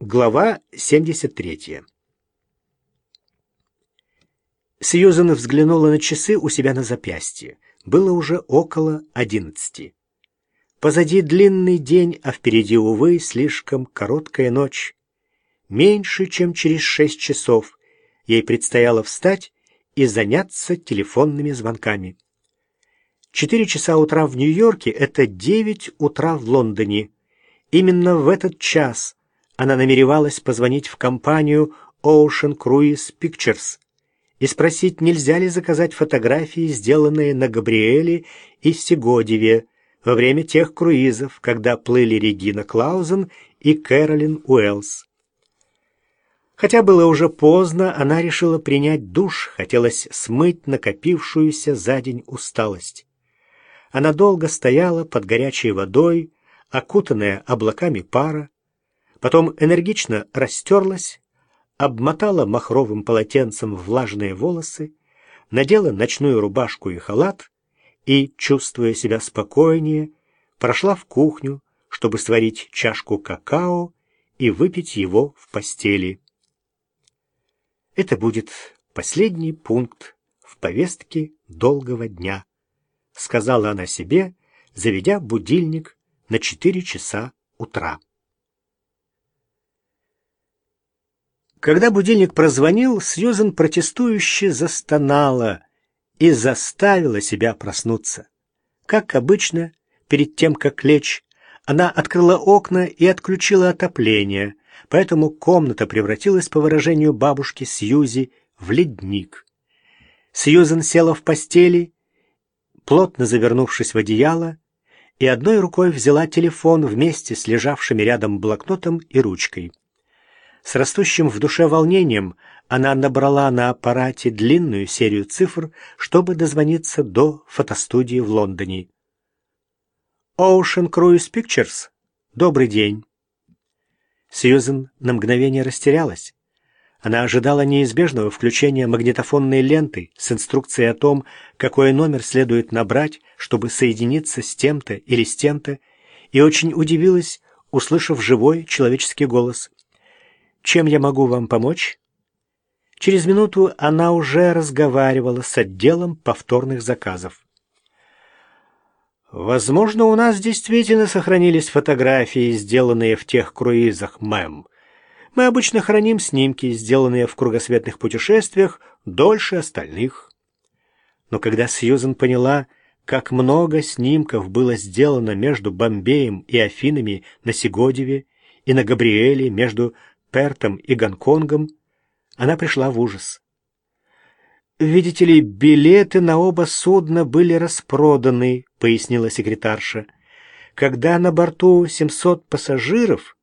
Глава 73 Сьюзан взглянула на часы у себя на запястье. Было уже около одиннадцати. Позади длинный день, а впереди, увы, слишком короткая ночь. Меньше, чем через шесть часов ей предстояло встать и заняться телефонными звонками. Четыре часа утра в Нью-Йорке — это девять утра в Лондоне. Именно в этот час она намеревалась позвонить в компанию Ocean Cruise Pictures и спросить, нельзя ли заказать фотографии, сделанные на Габриэле и Сегодеве во время тех круизов, когда плыли Регина Клаузен и Кэролин Уэллс. Хотя было уже поздно, она решила принять душ, хотелось смыть накопившуюся за день усталость. Она долго стояла под горячей водой, окутанная облаками пара, потом энергично растерлась, обмотала махровым полотенцем влажные волосы, надела ночную рубашку и халат и, чувствуя себя спокойнее, прошла в кухню, чтобы сварить чашку какао и выпить его в постели. Это будет последний пункт в повестке долгого дня, сказала она себе, заведя будильник на четыре часа утра. Когда будильник прозвонил, Сьюзен протестующе застонала и заставила себя проснуться. Как обычно, перед тем, как лечь, она открыла окна и отключила отопление, поэтому комната превратилась, по выражению бабушки Сьюзи, в ледник. Сьюзен села в постели, плотно завернувшись в одеяло, и одной рукой взяла телефон вместе с лежавшими рядом блокнотом и ручкой. С растущим в душе волнением она набрала на аппарате длинную серию цифр, чтобы дозвониться до фотостудии в Лондоне. Ocean Cruise Pictures. Добрый день. Сьюзен на мгновение растерялась. Она ожидала неизбежного включения магнитофонной ленты с инструкцией о том, какой номер следует набрать, чтобы соединиться с тем-то или с тем-то, и очень удивилась, услышав живой человеческий голос. Чем я могу вам помочь?» Через минуту она уже разговаривала с отделом повторных заказов. «Возможно, у нас действительно сохранились фотографии, сделанные в тех круизах, мэм. Мы обычно храним снимки, сделанные в кругосветных путешествиях, дольше остальных». Но когда Сьюзен поняла, как много снимков было сделано между Бомбеем и Афинами на Сигодеве и на Габриэле между Пертом и Гонконгом, она пришла в ужас. «Видите ли, билеты на оба судна были распроданы», — пояснила секретарша. «Когда на борту 700 пассажиров,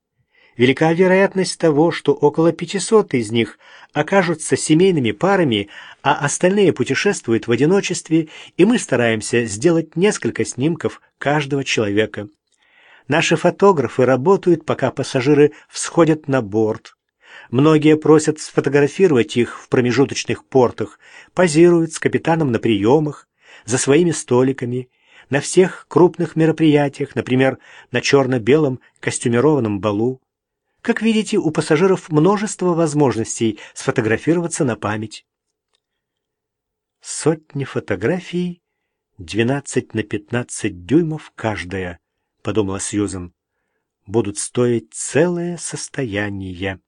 велика вероятность того, что около 500 из них окажутся семейными парами, а остальные путешествуют в одиночестве, и мы стараемся сделать несколько снимков каждого человека». Наши фотографы работают, пока пассажиры всходят на борт. Многие просят сфотографировать их в промежуточных портах, позируют с капитаном на приемах, за своими столиками, на всех крупных мероприятиях, например, на черно-белом костюмированном балу. Как видите, у пассажиров множество возможностей сфотографироваться на память. Сотни фотографий, 12 на 15 дюймов каждая подумала Сьюзен, будут стоить целое состояние.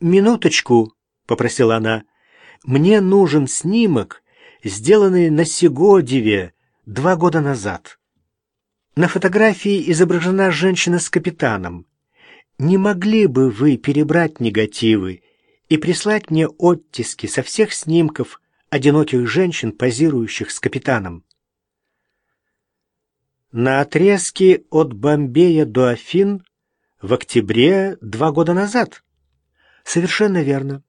«Минуточку», — попросила она, — «мне нужен снимок, сделанный на Сигодеве два года назад. На фотографии изображена женщина с капитаном. Не могли бы вы перебрать негативы и прислать мне оттиски со всех снимков одиноких женщин, позирующих с капитаном?» На отрезке от Бомбея до Афин в октябре два года назад. Совершенно верно.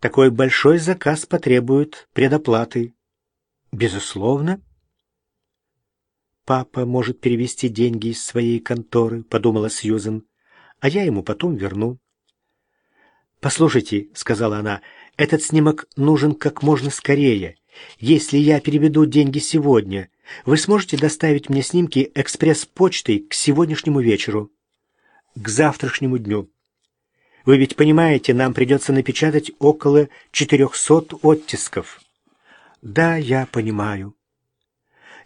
Такой большой заказ потребует предоплаты. Безусловно. Папа может перевести деньги из своей конторы, подумала Сьюзен, а я ему потом верну. «Послушайте», — сказала она, — «этот снимок нужен как можно скорее. Если я переведу деньги сегодня, вы сможете доставить мне снимки экспресс-почтой к сегодняшнему вечеру? к завтрашнему дню. Вы ведь понимаете, нам придется напечатать около 400 оттисков. Да, я понимаю.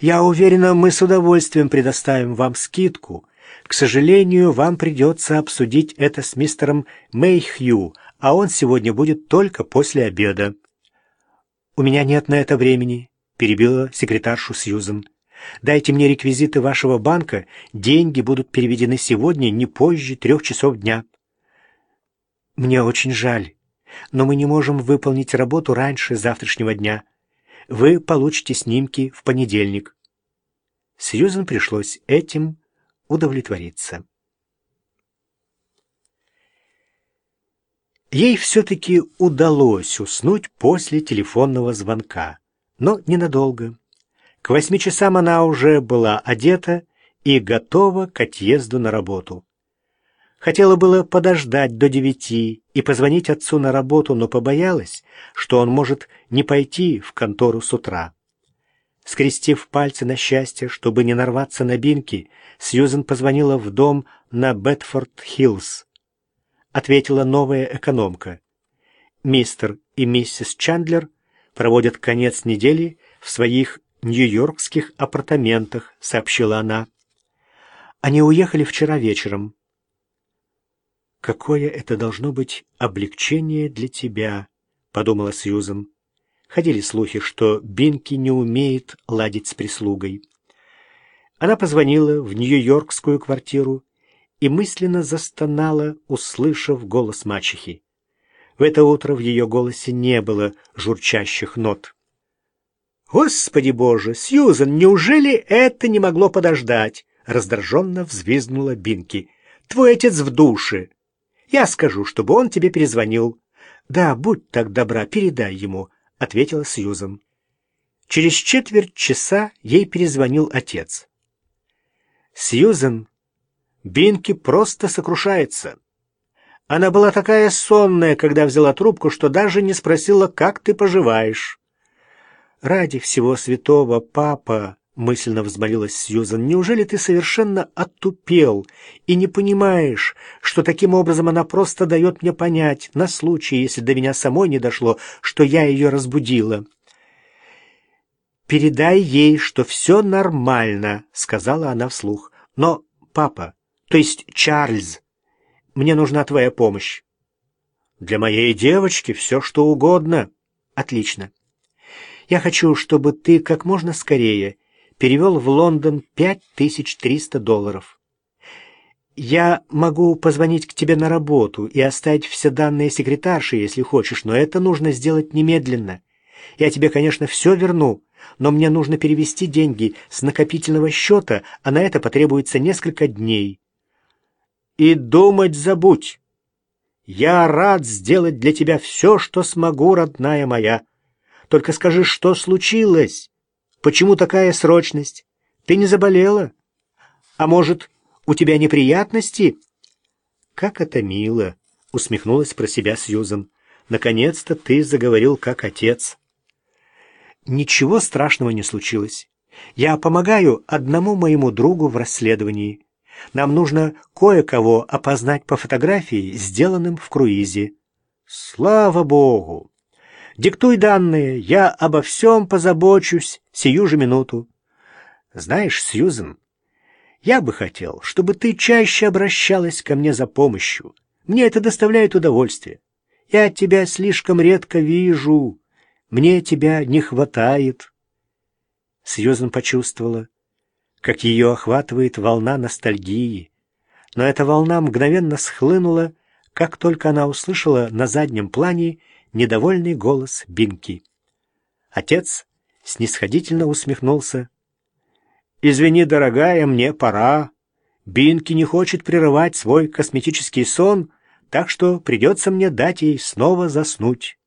Я уверена, мы с удовольствием предоставим вам скидку. К сожалению, вам придется обсудить это с мистером Мэйхью, а он сегодня будет только после обеда. У меня нет на это времени, перебила секретаршу Сьюзен. Дайте мне реквизиты вашего банка, деньги будут переведены сегодня не позже трех часов дня. Мне очень жаль, но мы не можем выполнить работу раньше завтрашнего дня. Вы получите снимки в понедельник. Сьюзен пришлось этим удовлетвориться. Ей все-таки удалось уснуть после телефонного звонка, но ненадолго. К восьми часам она уже была одета и готова к отъезду на работу. Хотела было подождать до девяти и позвонить отцу на работу, но побоялась, что он может не пойти в контору с утра. Скрестив пальцы на счастье, чтобы не нарваться на бинки, Сьюзен позвонила в дом на Бетфорд-Хиллз. Ответила новая экономка. Мистер и миссис Чандлер проводят конец недели в своих нью-йоркских апартаментах, сообщила она. Они уехали вчера вечером. «Какое это должно быть облегчение для тебя», — подумала Сьюзен. Ходили слухи, что Бинки не умеет ладить с прислугой. Она позвонила в нью-йоркскую квартиру и мысленно застонала, услышав голос мачехи. В это утро в ее голосе не было журчащих нот. «Господи боже, Сьюзен, неужели это не могло подождать?» Раздраженно взвизгнула Бинки. «Твой отец в душе. Я скажу, чтобы он тебе перезвонил. Да, будь так добра, передай ему, ответила Сьюзан. Через четверть часа ей перезвонил отец. Сьюзан, Бинки просто сокрушается. Она была такая сонная, когда взяла трубку, что даже не спросила, как ты поживаешь. Ради всего святого, папа, — мысленно взмолилась Сьюзан, — «неужели ты совершенно оттупел и не понимаешь, что таким образом она просто дает мне понять, на случай, если до меня самой не дошло, что я ее разбудила?» «Передай ей, что все нормально», — сказала она вслух. «Но, папа, то есть Чарльз, мне нужна твоя помощь». «Для моей девочки все, что угодно». «Отлично. Я хочу, чтобы ты как можно скорее перевел в Лондон 5300 долларов. Я могу позвонить к тебе на работу и оставить все данные секретарши, если хочешь, но это нужно сделать немедленно. Я тебе, конечно, все верну, но мне нужно перевести деньги с накопительного счета, а на это потребуется несколько дней. И думать забудь. Я рад сделать для тебя все, что смогу, родная моя. Только скажи, что случилось? Почему такая срочность? Ты не заболела? А может, у тебя неприятности?» «Как это мило!» — усмехнулась про себя Сьюзан. «Наконец-то ты заговорил как отец». «Ничего страшного не случилось. Я помогаю одному моему другу в расследовании. Нам нужно кое-кого опознать по фотографии, сделанным в круизе». «Слава Богу!» Диктуй данные, я обо всем позабочусь сию же минуту. Знаешь, Сьюзен, я бы хотел, чтобы ты чаще обращалась ко мне за помощью. Мне это доставляет удовольствие. Я тебя слишком редко вижу. Мне тебя не хватает. Сьюзен почувствовала, как ее охватывает волна ностальгии. Но эта волна мгновенно схлынула, как только она услышала на заднем плане недовольный голос Бинки. Отец снисходительно усмехнулся. «Извини, дорогая, мне пора. Бинки не хочет прерывать свой косметический сон, так что придется мне дать ей снова заснуть».